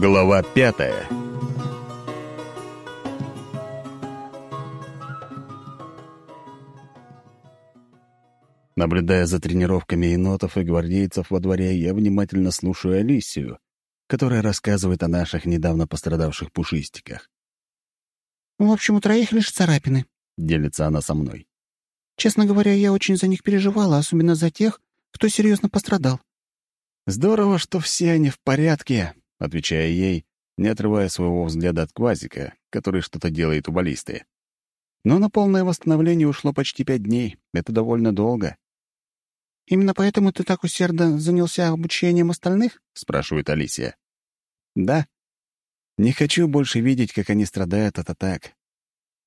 Глава пятая Наблюдая за тренировками енотов и гвардейцев во дворе, я внимательно слушаю Алисию, которая рассказывает о наших недавно пострадавших пушистиках. «В общем, у троих лишь царапины», — делится она со мной. «Честно говоря, я очень за них переживала, особенно за тех, кто серьезно пострадал». «Здорово, что все они в порядке», — отвечая ей, не отрывая своего взгляда от Квазика, который что-то делает у баллисты. Но на полное восстановление ушло почти пять дней. Это довольно долго. «Именно поэтому ты так усердно занялся обучением остальных?» — спрашивает Алисия. «Да. Не хочу больше видеть, как они страдают от атак.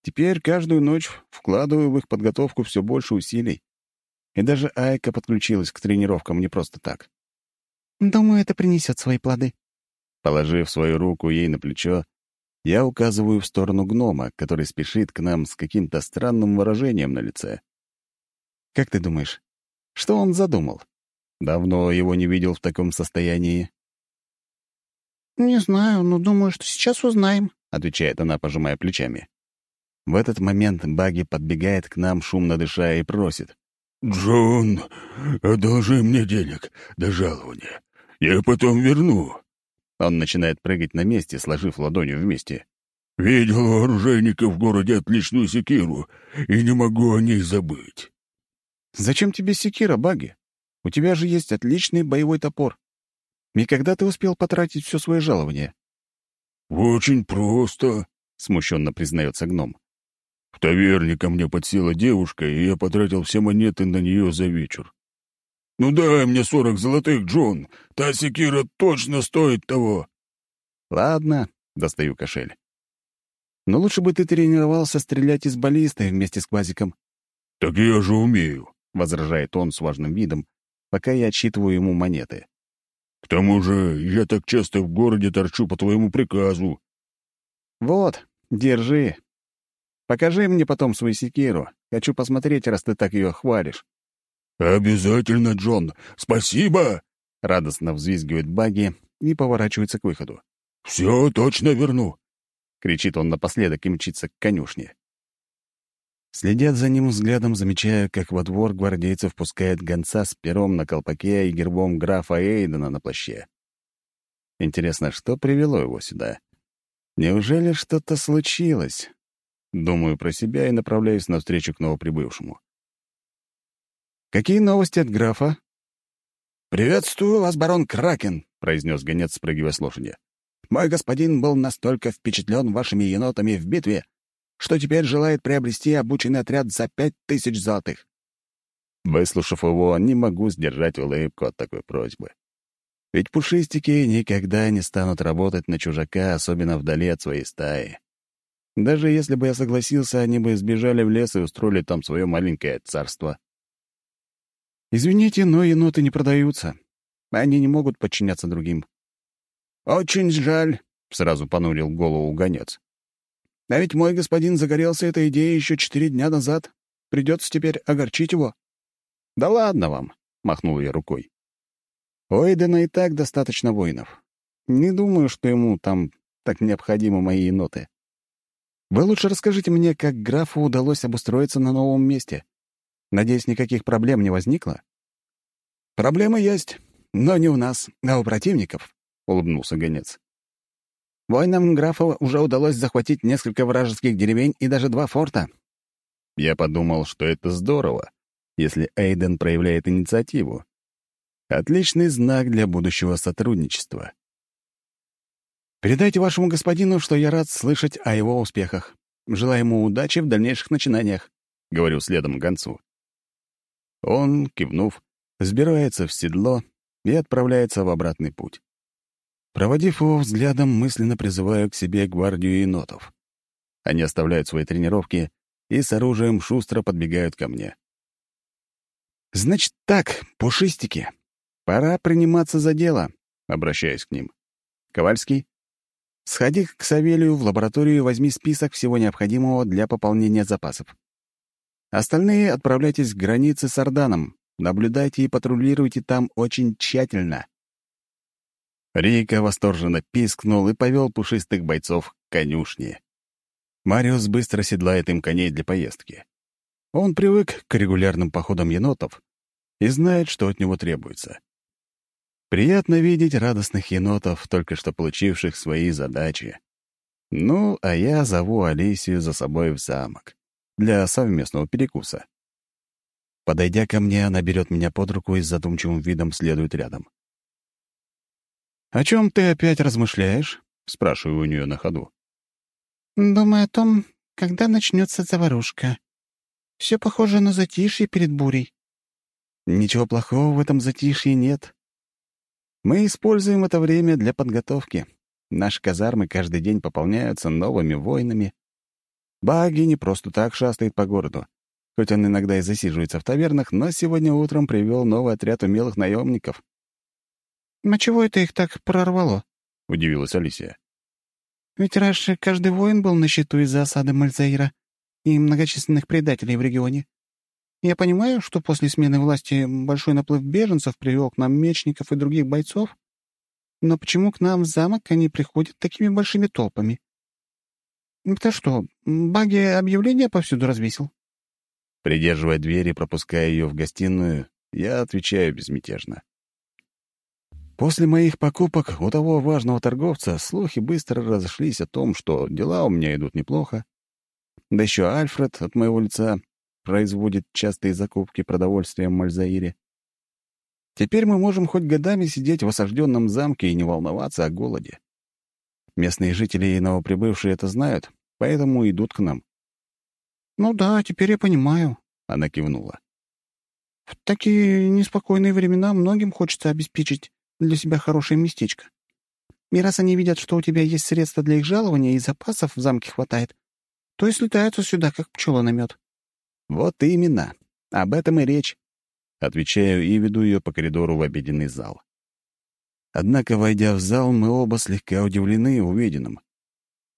Теперь каждую ночь вкладываю в их подготовку все больше усилий. И даже Айка подключилась к тренировкам не просто так. Думаю, это принесет свои плоды. Положив свою руку ей на плечо, я указываю в сторону гнома, который спешит к нам с каким-то странным выражением на лице. «Как ты думаешь, что он задумал? Давно его не видел в таком состоянии». «Не знаю, но думаю, что сейчас узнаем», — отвечает она, пожимая плечами. В этот момент Баги подбегает к нам, шумно дыша, и просит. «Джон, одолжи мне денег до жалования. Я потом верну». Он начинает прыгать на месте, сложив ладонью вместе. «Видел у оружейника в городе отличную секиру, и не могу о ней забыть». «Зачем тебе секира, Баги? У тебя же есть отличный боевой топор. И когда ты успел потратить все свое жалование?» «Очень просто», — смущенно признается гном. В таверне ко мне подсела девушка, и я потратил все монеты на нее за вечер. «Ну дай мне сорок золотых, Джон! Та секира точно стоит того!» «Ладно», — достаю кошель. «Но лучше бы ты тренировался стрелять из баллисты вместе с Квазиком». «Так я же умею», — возражает он с важным видом, пока я отчитываю ему монеты. «К тому же я так часто в городе торчу по твоему приказу». «Вот, держи», Покажи мне потом свою секиру. Хочу посмотреть, раз ты так ее хвалишь». «Обязательно, Джон! Спасибо!» — радостно взвизгивает Багги и поворачивается к выходу. «Все точно верну!» — кричит он напоследок и мчится к конюшне. Следят за ним взглядом, замечая, как во двор гвардейцев пускает гонца с пером на колпаке и гербом графа Эйдена на плаще. Интересно, что привело его сюда? Неужели что-то случилось? Думаю про себя и направляюсь навстречу к новоприбывшему. «Какие новости от графа?» «Приветствую вас, барон Кракен», — произнес гонец, спрыгивая с лошади. «Мой господин был настолько впечатлен вашими енотами в битве, что теперь желает приобрести обученный отряд за пять тысяч золотых». Выслушав его, не могу сдержать улыбку от такой просьбы. Ведь пушистики никогда не станут работать на чужака, особенно вдали от своей стаи. Даже если бы я согласился, они бы сбежали в лес и устроили там свое маленькое царство. Извините, но еноты не продаются. Они не могут подчиняться другим. «Очень жаль», — сразу понурил голову гонец. «А ведь мой господин загорелся этой идеей еще четыре дня назад. Придется теперь огорчить его». «Да ладно вам», — махнул я рукой. «У Эйдена и так достаточно воинов. Не думаю, что ему там так необходимы мои еноты. Вы лучше расскажите мне, как графу удалось обустроиться на новом месте. Надеюсь, никаких проблем не возникло?» «Проблемы есть, но не у нас, а у противников», — улыбнулся гонец. «Воинам графа уже удалось захватить несколько вражеских деревень и даже два форта». Я подумал, что это здорово, если Эйден проявляет инициативу. Отличный знак для будущего сотрудничества. Передайте вашему господину, что я рад слышать о его успехах. Желаю ему удачи в дальнейших начинаниях», — говорю следом гонцу. Он, кивнув, сбирается в седло и отправляется в обратный путь. Проводив его взглядом, мысленно призываю к себе гвардию енотов. Они оставляют свои тренировки и с оружием шустро подбегают ко мне. «Значит так, пушистики, пора приниматься за дело», — обращаюсь к ним. «Ковальский, Сходи к Савелию в лабораторию и возьми список всего необходимого для пополнения запасов. Остальные отправляйтесь к границе с Орданом. Наблюдайте и патрулируйте там очень тщательно. Рейка восторженно пискнул и повел пушистых бойцов к конюшне. Мариус быстро седлает им коней для поездки. Он привык к регулярным походам енотов и знает, что от него требуется. Приятно видеть радостных енотов, только что получивших свои задачи. Ну, а я зову Алисию за собой в замок для совместного перекуса. Подойдя ко мне, она берет меня под руку и с задумчивым видом следует рядом. «О чем ты опять размышляешь?» — спрашиваю у нее на ходу. «Думаю о том, когда начнется заварушка. Все похоже на затишье перед бурей». «Ничего плохого в этом затишье нет. Мы используем это время для подготовки. Наши казармы каждый день пополняются новыми воинами. Баги не просто так шастает по городу. Хоть он иногда и засиживается в тавернах, но сегодня утром привел новый отряд умелых наемников. «А чего это их так прорвало?» — удивилась Алисия. «Ведь раньше каждый воин был на счету из-за осады Мальзаира и многочисленных предателей в регионе. Я понимаю, что после смены власти большой наплыв беженцев привел к нам мечников и других бойцов, но почему к нам в замок они приходят такими большими толпами? Ты что, баги объявления повсюду развесил?» Придерживая дверь и пропуская ее в гостиную, я отвечаю безмятежно. После моих покупок у того важного торговца слухи быстро разошлись о том, что дела у меня идут неплохо. Да еще Альфред от моего лица производит частые закупки продовольствия в Мальзаире. Теперь мы можем хоть годами сидеть в осажденном замке и не волноваться о голоде. Местные жители и новоприбывшие это знают, поэтому идут к нам. «Ну да, теперь я понимаю», — она кивнула. «В такие неспокойные времена многим хочется обеспечить для себя хорошее местечко. И раз они видят, что у тебя есть средства для их жалования и запасов в замке хватает, то и слетаются сюда, как пчела на мед. «Вот именно. Об этом и речь». Отвечаю и веду ее по коридору в обеденный зал. Однако, войдя в зал, мы оба слегка удивлены увиденным.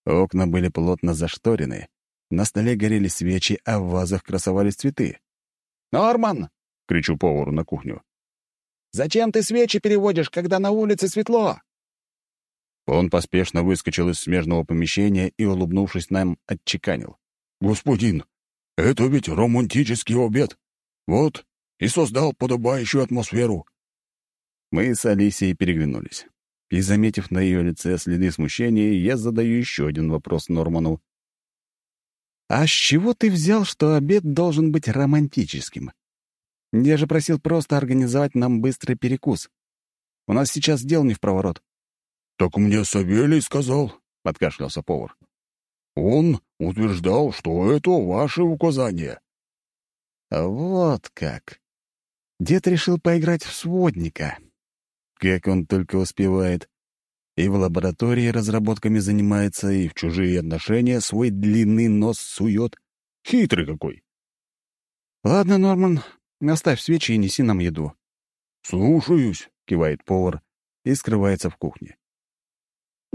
Окна были плотно зашторены, на столе горели свечи, а в вазах красовались цветы. «Норман!» — кричу повару на кухню. Зачем ты свечи переводишь, когда на улице светло?» Он поспешно выскочил из смежного помещения и, улыбнувшись нам, отчеканил. «Господин, это ведь романтический обед. Вот, и создал подобающую атмосферу». Мы с Алисией переглянулись. И, заметив на ее лице следы смущения, я задаю еще один вопрос Норману. «А с чего ты взял, что обед должен быть романтическим?» Я же просил просто организовать нам быстрый перекус. У нас сейчас дел не в проворот». «Так мне Савелий сказал», — подкашлялся повар. «Он утверждал, что это ваши указания». «Вот как. Дед решил поиграть в сводника. Как он только успевает. И в лаборатории разработками занимается, и в чужие отношения свой длинный нос сует. Хитрый какой. Ладно, Норман, Оставь свечи и неси нам еду». «Слушаюсь», — кивает повар и скрывается в кухне.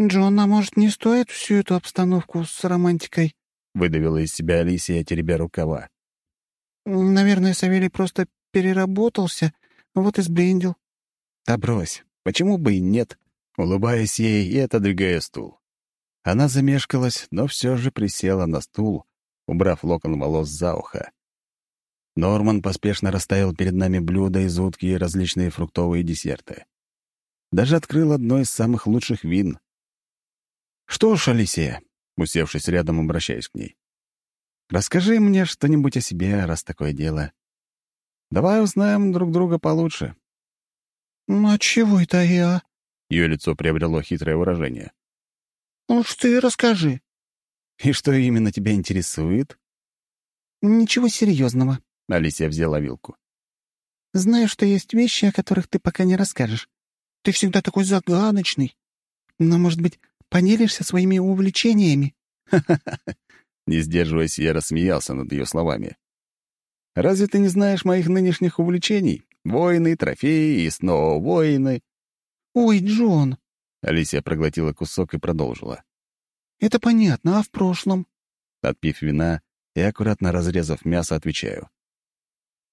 «Джон, а может, не стоит всю эту обстановку с романтикой?» — выдавила из себя Алисия, теребя рукава. «Наверное, Савелий просто переработался, вот и сбрендил». «Да брось, почему бы и нет?» Улыбаясь ей и отодвигая стул. Она замешкалась, но все же присела на стул, убрав локон волос за ухо. Норман поспешно расставил перед нами блюда из утки и различные фруктовые десерты. Даже открыл одно из самых лучших вин. «Что ж, Алисия», — усевшись рядом, обращаюсь к ней, «расскажи мне что-нибудь о себе, раз такое дело. Давай узнаем друг друга получше». «Ну, а чего это я?» Ее лицо приобрело хитрое выражение. «Ну, что ты расскажи». «И что именно тебя интересует?» «Ничего серьезного», Алисия взяла вилку. «Знаю, что есть вещи, о которых ты пока не расскажешь. Ты всегда такой загадочный. Но, может быть, поделишься своими увлечениями?» Не сдерживаясь, я рассмеялся над ее словами. «Разве ты не знаешь моих нынешних увлечений? Воины, трофеи и снова воины». «Ой, Джон!» Алисия проглотила кусок и продолжила. «Это понятно, а в прошлом?» Отпив вина и аккуратно разрезав мясо, отвечаю.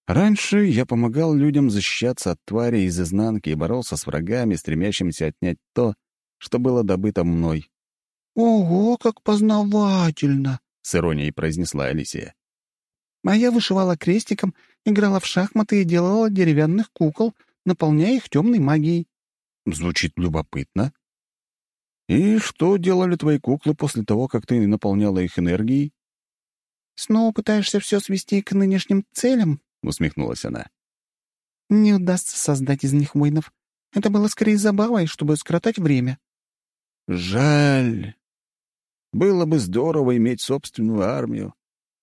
Раньше я помогал людям защищаться от тварей из изнанки и боролся с врагами, стремящимися отнять то, что было добыто мной. «Ого, как познавательно!» — с иронией произнесла Алисия. «А я вышивала крестиком, играла в шахматы и делала деревянных кукол, наполняя их темной магией». Звучит любопытно. «И что делали твои куклы после того, как ты наполняла их энергией?» «Снова пытаешься все свести к нынешним целям?» — усмехнулась она. «Не удастся создать из них воинов. Это было скорее забавой, чтобы скоротать время». «Жаль. Было бы здорово иметь собственную армию.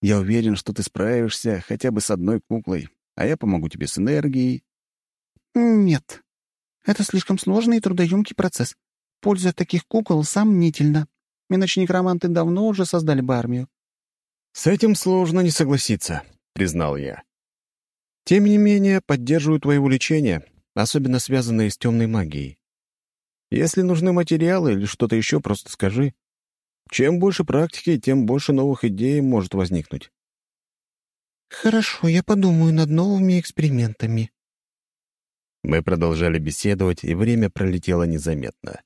Я уверен, что ты справишься хотя бы с одной куклой, а я помогу тебе с энергией». «Нет. Это слишком сложный и трудоемкий процесс. Польза таких кукол сомнительна. Иначе некроманты давно уже создали бы армию». «С этим сложно не согласиться», — признал я. «Тем не менее, поддерживаю твои увлечения, особенно связанные с темной магией. Если нужны материалы или что-то еще, просто скажи. Чем больше практики, тем больше новых идей может возникнуть». «Хорошо, я подумаю над новыми экспериментами». Мы продолжали беседовать, и время пролетело незаметно.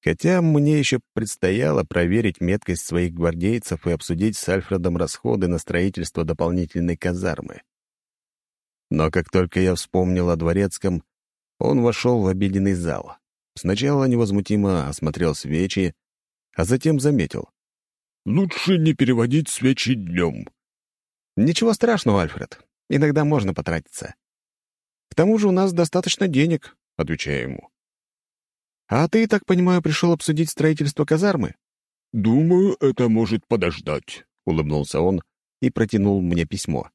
Хотя мне еще предстояло проверить меткость своих гвардейцев и обсудить с Альфредом расходы на строительство дополнительной казармы. Но как только я вспомнил о дворецком, он вошел в обеденный зал. Сначала невозмутимо осмотрел свечи, а затем заметил. «Лучше не переводить свечи днем». «Ничего страшного, Альфред. Иногда можно потратиться. К тому же у нас достаточно денег», — отвечаю ему. «А ты, так понимаю, пришел обсудить строительство казармы?» «Думаю, это может подождать», — улыбнулся он и протянул мне письмо.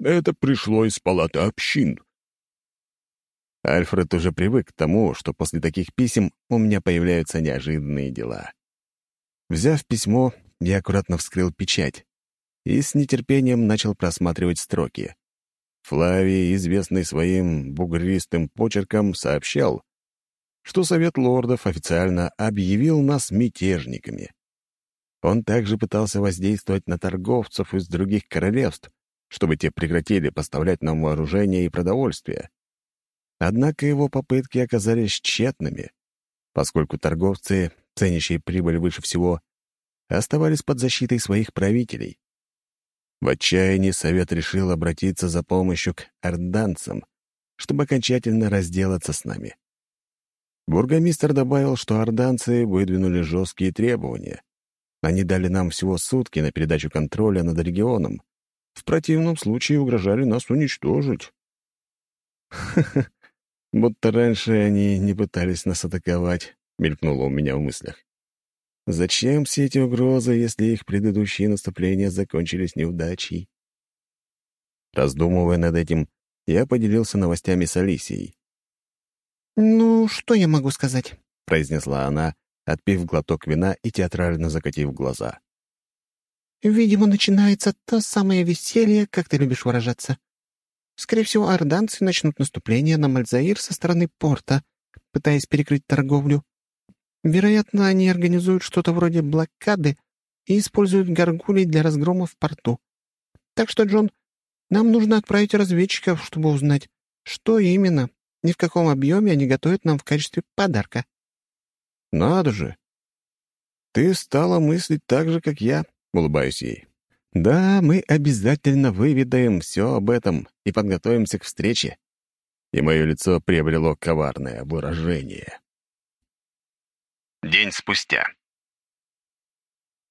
«Это пришло из палаты общин». Альфред уже привык к тому, что после таких писем у меня появляются неожиданные дела. Взяв письмо, я аккуратно вскрыл печать и с нетерпением начал просматривать строки. Флавий, известный своим бугристым почерком, сообщал, что Совет лордов официально объявил нас мятежниками. Он также пытался воздействовать на торговцев из других королевств, чтобы те прекратили поставлять нам вооружение и продовольствие. Однако его попытки оказались тщетными, поскольку торговцы, ценящие прибыль выше всего, оставались под защитой своих правителей. В отчаянии Совет решил обратиться за помощью к орданцам, чтобы окончательно разделаться с нами. Бургомистр добавил, что орданцы выдвинули жесткие требования. Они дали нам всего сутки на передачу контроля над регионом. В противном случае угрожали нас уничтожить. «Ха-ха, будто раньше они не пытались нас атаковать», — мелькнуло у меня в мыслях. «Зачем все эти угрозы, если их предыдущие наступления закончились неудачей?» Раздумывая над этим, я поделился новостями с Алисией. «Ну, что я могу сказать?» — произнесла она, отпив глоток вина и театрально закатив глаза. «Видимо, начинается то самое веселье, как ты любишь выражаться. Скорее всего, орданцы начнут наступление на Мальзаир со стороны порта, пытаясь перекрыть торговлю. Вероятно, они организуют что-то вроде блокады и используют горгулей для разгрома в порту. Так что, Джон, нам нужно отправить разведчиков, чтобы узнать, что именно ни в каком объеме они готовят нам в качестве подарка». «Надо же! Ты стала мыслить так же, как я», — улыбаюсь ей. «Да, мы обязательно выведаем все об этом и подготовимся к встрече». И мое лицо приобрело коварное выражение. День спустя.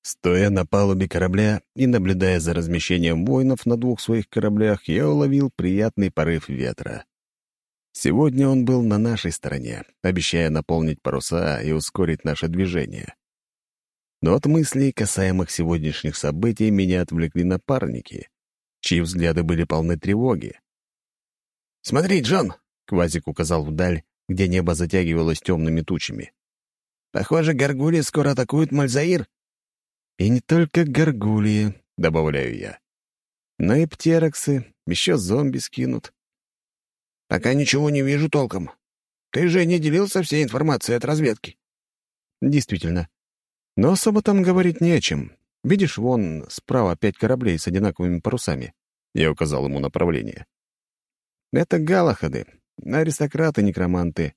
Стоя на палубе корабля и наблюдая за размещением воинов на двух своих кораблях, я уловил приятный порыв ветра. Сегодня он был на нашей стороне, обещая наполнить паруса и ускорить наше движение. Но от мыслей, касаемых сегодняшних событий, меня отвлекли напарники, чьи взгляды были полны тревоги. «Смотри, Джон!» — Квазик указал вдаль, где небо затягивалось темными тучами. «Похоже, горгульи скоро атакуют Мальзаир». «И не только горгульи», — добавляю я. «Но и птероксы, еще зомби скинут. «Пока ничего не вижу толком. Ты же не делился всей информацией от разведки?» «Действительно. Но особо там говорить не о чем. Видишь, вон справа пять кораблей с одинаковыми парусами. Я указал ему направление. «Это галахады, аристократы-некроманты.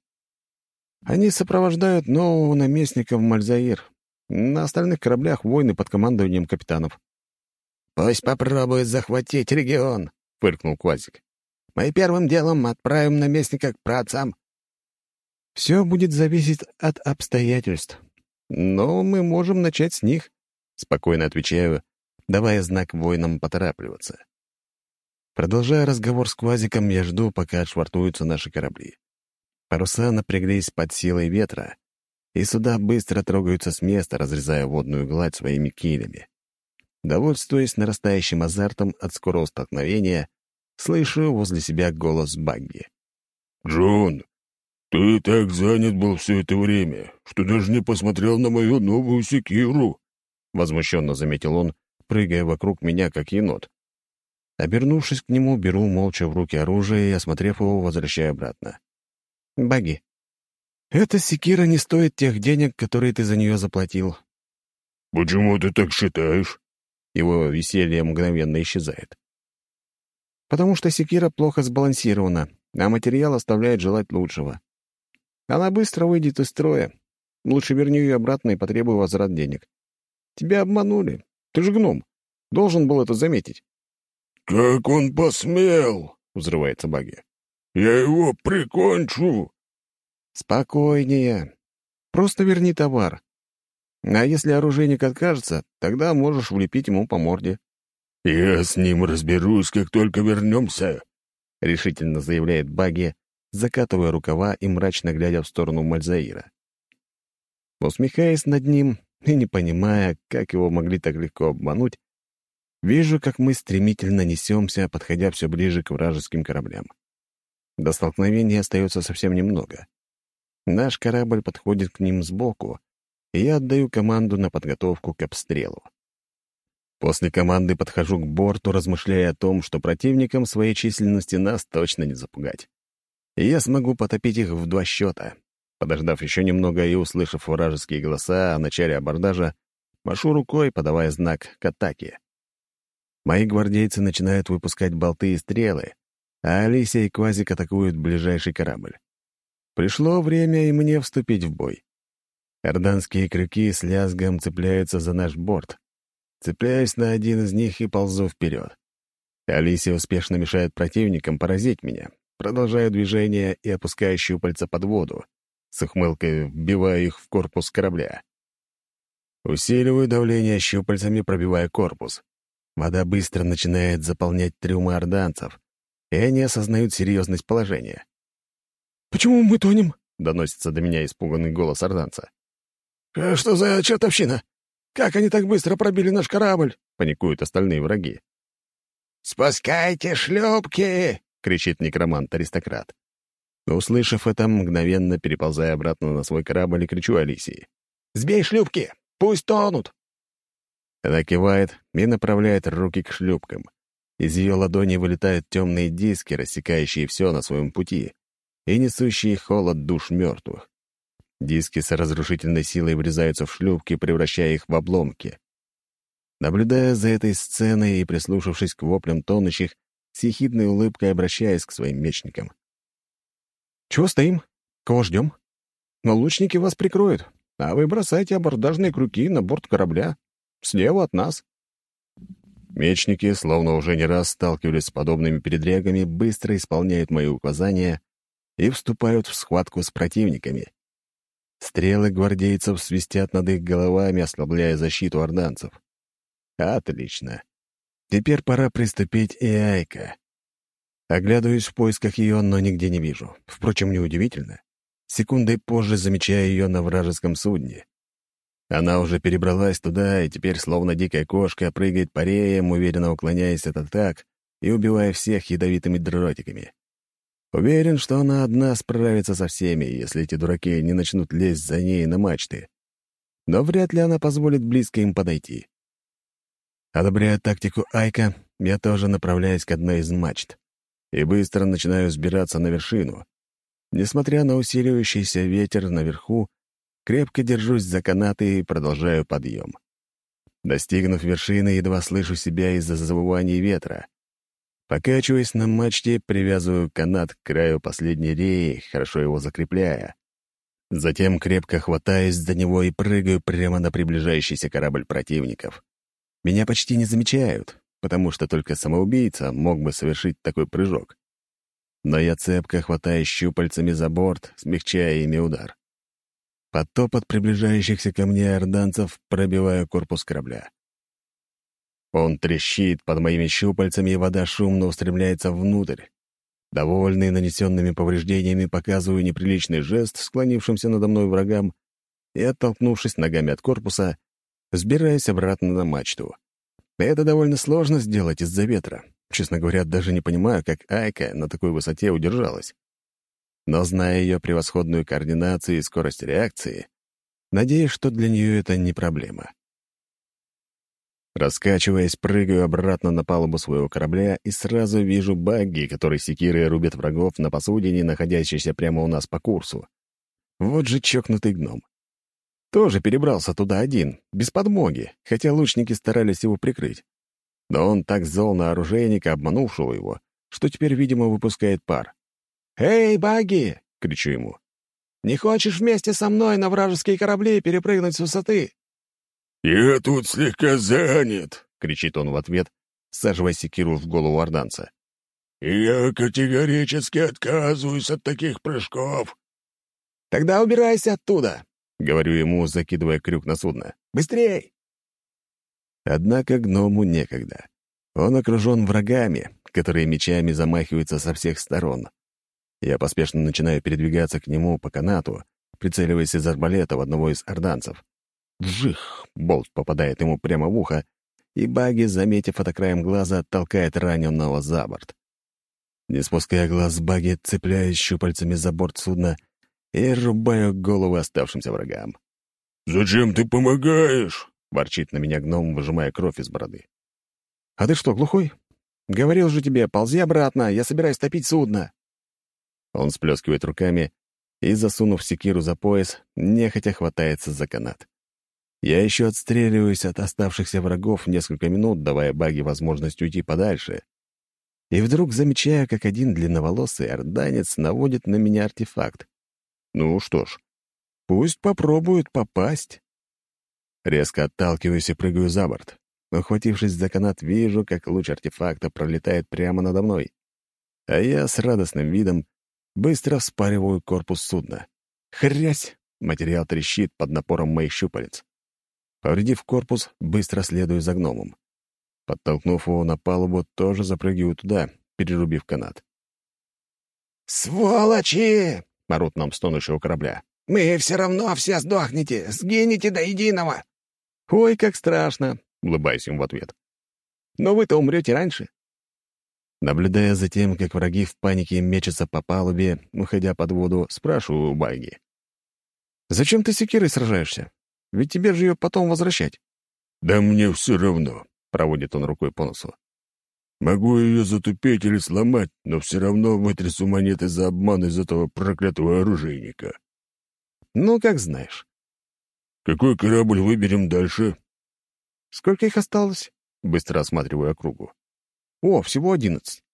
Они сопровождают нового наместника в Мальзаир. На остальных кораблях войны под командованием капитанов». «Пусть попробует захватить регион», — фыркнул Квазик. «Мы первым делом отправим наместника к праотцам». «Все будет зависеть от обстоятельств. Но мы можем начать с них», — спокойно отвечаю, давая знак воинам поторапливаться. Продолжая разговор с Квазиком, я жду, пока отшвартуются наши корабли. Паруса напряглись под силой ветра, и суда быстро трогаются с места, разрезая водную гладь своими килями. Довольствуясь нарастающим азартом от скорого столкновения, слышу возле себя голос Багги. «Джон, ты так занят был все это время, что даже не посмотрел на мою новую секиру», — возмущенно заметил он, прыгая вокруг меня, как енот. Обернувшись к нему, беру молча в руки оружие и, осмотрев его, возвращаю обратно. «Багги, эта секира не стоит тех денег, которые ты за нее заплатил». «Почему ты так считаешь?» Его веселье мгновенно исчезает. Потому что секира плохо сбалансирована, а материал оставляет желать лучшего. Она быстро выйдет из строя. Лучше верни ее обратно и потребуй возврат денег. Тебя обманули. Ты же гном. Должен был это заметить. «Как он посмел!» — взрывается Баги. «Я его прикончу!» «Спокойнее. Просто верни товар. А если оружейник откажется, тогда можешь влепить ему по морде». «Я с ним разберусь, как только вернемся», — решительно заявляет Баги, закатывая рукава и мрачно глядя в сторону Мальзаира. Усмехаясь над ним и не понимая, как его могли так легко обмануть, вижу, как мы стремительно несемся, подходя все ближе к вражеским кораблям. До столкновения остается совсем немного. Наш корабль подходит к ним сбоку, и я отдаю команду на подготовку к обстрелу. После команды подхожу к борту, размышляя о том, что противникам своей численности нас точно не запугать. И я смогу потопить их в два счета. Подождав еще немного и услышав вражеские голоса о начале абордажа, машу рукой, подавая знак к атаке. Мои гвардейцы начинают выпускать болты и стрелы, а Алисия и Квазик атакуют ближайший корабль. Пришло время и мне вступить в бой. Орданские крюки с лязгом цепляются за наш борт. Цепляюсь на один из них и ползу вперед. Алисия успешно мешает противникам поразить меня. Продолжаю движение и опускаю щупальца под воду. С ухмылкой вбиваю их в корпус корабля. Усиливаю давление щупальцами, пробивая корпус. Вода быстро начинает заполнять трюмы орданцев, и они осознают серьезность положения. «Почему мы тонем?» — доносится до меня испуганный голос орданца. «А что за чертовщина? Как они так быстро пробили наш корабль?» — паникуют остальные враги. «Спускайте шлюпки!» — кричит некромант-аристократ. Услышав это, мгновенно переползая обратно на свой корабль, и кричу Алисии. «Сбей шлюпки! Пусть тонут!» Она кивает и направляет руки к шлюпкам. Из ее ладони вылетают темные диски, рассекающие все на своем пути, и несущие холод душ мертвых. Диски с разрушительной силой врезаются в шлюпки, превращая их в обломки. Наблюдая за этой сценой и прислушавшись к воплям тонущих, с ехидной улыбкой обращаясь к своим мечникам. «Чего стоим? Кого ждем? Но лучники вас прикроют, а вы бросайте абордажные крюки на борт корабля. Слева от нас». Мечники, словно уже не раз сталкивались с подобными передрягами, быстро исполняют мои указания и вступают в схватку с противниками. Стрелы гвардейцев свистят над их головами, ослабляя защиту орданцев. Отлично. Теперь пора приступить и Айка. Оглядываюсь в поисках ее, но нигде не вижу. Впрочем, неудивительно. Секундой позже замечаю ее на вражеском судне. Она уже перебралась туда и теперь, словно дикая кошка, прыгает по реям, уверенно уклоняясь от атак и убивая всех ядовитыми дротиками. Уверен, что она одна справится со всеми, если эти дураки не начнут лезть за ней на мачты. Но вряд ли она позволит близко им подойти. Одобряя тактику Айка, я тоже направляюсь к одной из мачт и быстро начинаю сбираться на вершину. Несмотря на усиливающийся ветер наверху, крепко держусь за канаты и продолжаю подъем. Достигнув вершины, едва слышу себя из-за завываний ветра. Покачиваясь на мачте, привязываю канат к краю последней реи, хорошо его закрепляя. Затем крепко хватаюсь за него и прыгаю прямо на приближающийся корабль противников. Меня почти не замечают, потому что только самоубийца мог бы совершить такой прыжок. Но я цепко хватаю щупальцами за борт, смягчая ими удар. Под топот приближающихся ко мне орданцев пробиваю корпус корабля. Он трещит под моими щупальцами, и вода шумно устремляется внутрь. Довольный нанесенными повреждениями, показываю неприличный жест склонившимся надо мной врагам и, оттолкнувшись ногами от корпуса, взбираюсь обратно на мачту. Это довольно сложно сделать из-за ветра. Честно говоря, даже не понимаю, как Айка на такой высоте удержалась. Но зная ее превосходную координацию и скорость реакции, надеюсь, что для нее это не проблема. Раскачиваясь, прыгаю обратно на палубу своего корабля и сразу вижу багги, который секирой рубят врагов на посудине, находящейся прямо у нас по курсу. Вот же чокнутый гном. Тоже перебрался туда один, без подмоги, хотя лучники старались его прикрыть. Но он так зол на оружейника, обманувшего его, что теперь, видимо, выпускает пар. «Эй, багги!» — кричу ему. «Не хочешь вместе со мной на вражеские корабли перепрыгнуть с высоты?» «Я тут слегка занят», — кричит он в ответ, саживая секиру в голову орданца. «Я категорически отказываюсь от таких прыжков». «Тогда убирайся оттуда», — говорю ему, закидывая крюк на судно. «Быстрей!» Однако гному некогда. Он окружен врагами, которые мечами замахиваются со всех сторон. Я поспешно начинаю передвигаться к нему по канату, прицеливаясь из арбалета в одного из орданцев. Вжих! Болт попадает ему прямо в ухо, и Баги, заметив это краем глаза, толкает раненого за борт. Не спуская глаз Баги, цепляюсь щупальцами за борт судна и рубаю головы оставшимся врагам. «Зачем ты помогаешь?» — ворчит на меня гном, выжимая кровь из бороды. «А ты что, глухой? Говорил же тебе, ползи обратно, я собираюсь топить судно». Он сплескивает руками и, засунув секиру за пояс, нехотя хватается за канат. Я еще отстреливаюсь от оставшихся врагов несколько минут, давая баги возможность уйти подальше. И вдруг замечаю, как один длинноволосый орданец наводит на меня артефакт. Ну что ж, пусть попробует попасть. Резко отталкиваюсь и прыгаю за борт. Ухватившись за канат, вижу, как луч артефакта пролетает прямо надо мной. А я с радостным видом быстро вспариваю корпус судна. Хрясь! Материал трещит под напором моих щупалец. Повредив корпус, быстро следую за гномом. Подтолкнув его на палубу, тоже запрыгиваю туда, перерубив канат. «Сволочи!» — орут нам стонущего корабля. «Мы все равно все сдохнете! Сгинете до единого!» «Ой, как страшно!» — улыбаюсь им в ответ. «Но вы-то умрете раньше!» Наблюдая за тем, как враги в панике мечутся по палубе, уходя под воду, спрашиваю у Баги. «Зачем ты секирой сражаешься? Ведь тебе же ее потом возвращать». «Да мне все равно», — проводит он рукой по носу. «Могу ее затупить или сломать, но все равно вытрясу монеты за обман из этого проклятого оружейника». «Ну, как знаешь». «Какой корабль выберем дальше?» «Сколько их осталось?» — быстро осматриваю округу. «О, всего одиннадцать.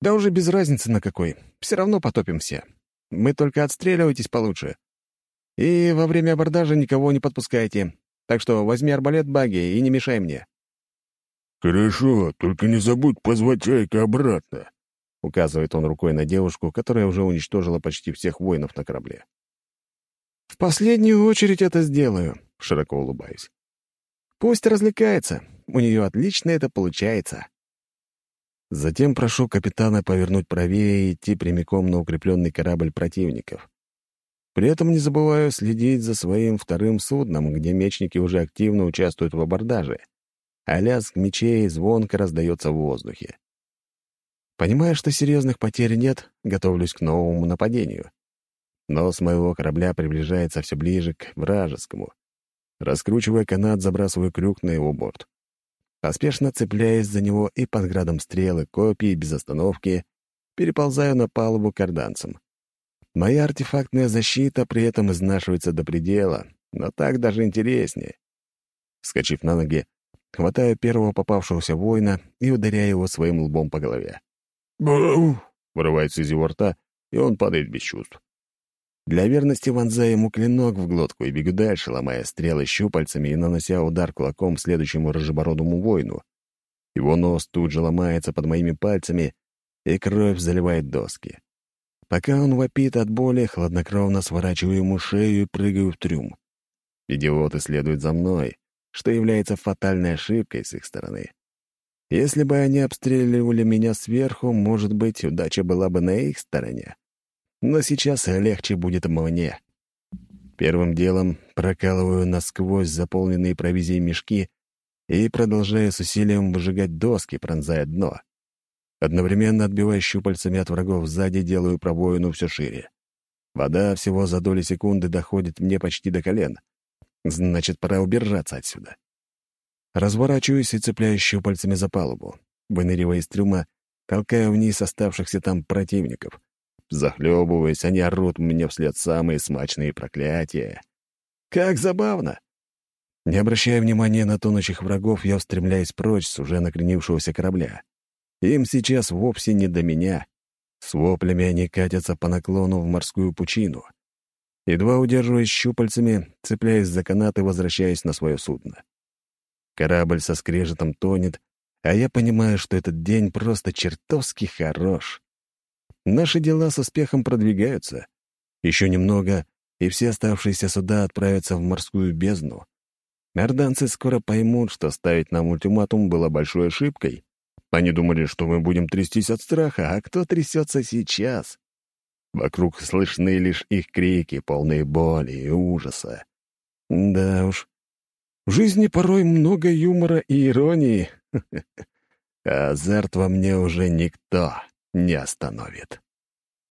Да уже без разницы на какой. Все равно потопим все. Мы только отстреливайтесь получше. И во время абордажа никого не подпускайте. Так что возьми арбалет баги и не мешай мне». «Хорошо, только не забудь позвать Чайка обратно», — указывает он рукой на девушку, которая уже уничтожила почти всех воинов на корабле. «В последнюю очередь это сделаю», — широко улыбаюсь. «Пусть развлекается, у нее отлично это получается». Затем прошу капитана повернуть правее и идти прямиком на укрепленный корабль противников. При этом не забываю следить за своим вторым судном, где мечники уже активно участвуют в абордаже, а лязг мечей звонко раздается в воздухе. Понимая, что серьезных потерь нет, готовлюсь к новому нападению. Но с моего корабля приближается все ближе к вражескому. Раскручивая канат, забрасываю крюк на его борт. Поспешно цепляясь за него и под градом стрелы, копий без остановки, переползаю на палубу карданцам. Моя артефактная защита при этом изнашивается до предела, но так даже интереснее. Скочив на ноги, Хватаю первого попавшегося воина и ударяю его своим лбом по голове. «Бау!» — вырывается из его рта, и он падает без чувств. Для верности вонзаю ему клинок в глотку и бегу дальше, ломая стрелы щупальцами и нанося удар кулаком следующему рыжебородому воину. Его нос тут же ломается под моими пальцами, и кровь заливает доски. Пока он вопит от боли, хладнокровно сворачиваю ему шею и прыгаю в трюм. Идиоты следуют за мной, что является фатальной ошибкой с их стороны. Если бы они обстреливали меня сверху, может быть, удача была бы на их стороне. Но сейчас легче будет мне. Первым делом прокалываю насквозь заполненные провизией мешки и продолжаю с усилием выжигать доски, пронзая дно. Одновременно отбивая щупальцами от врагов сзади, делаю пробоину все шире. Вода всего за доли секунды доходит мне почти до колен. Значит, пора убираться отсюда. Разворачиваюсь и цепляю щупальцами за палубу. Выныривая из трюма, толкаю вниз оставшихся там противников. Захлебываясь, они орут мне вслед самые смачные проклятия. Как забавно! Не обращая внимания на тонущих врагов, я устремляюсь прочь с уже накренившегося корабля. Им сейчас вовсе не до меня. С воплями они катятся по наклону в морскую пучину. Едва удерживаясь щупальцами, цепляясь за канат и возвращаясь на свое судно. Корабль со скрежетом тонет, а я понимаю, что этот день просто чертовски хорош. Наши дела с успехом продвигаются. Еще немного, и все оставшиеся суда отправятся в морскую бездну. Орданцы скоро поймут, что ставить нам ультиматум было большой ошибкой, они думали, что мы будем трястись от страха, а кто трясется сейчас? Вокруг слышны лишь их крики, полные боли и ужаса. Да уж, в жизни порой много юмора и иронии. А азарт во мне уже никто не остановит.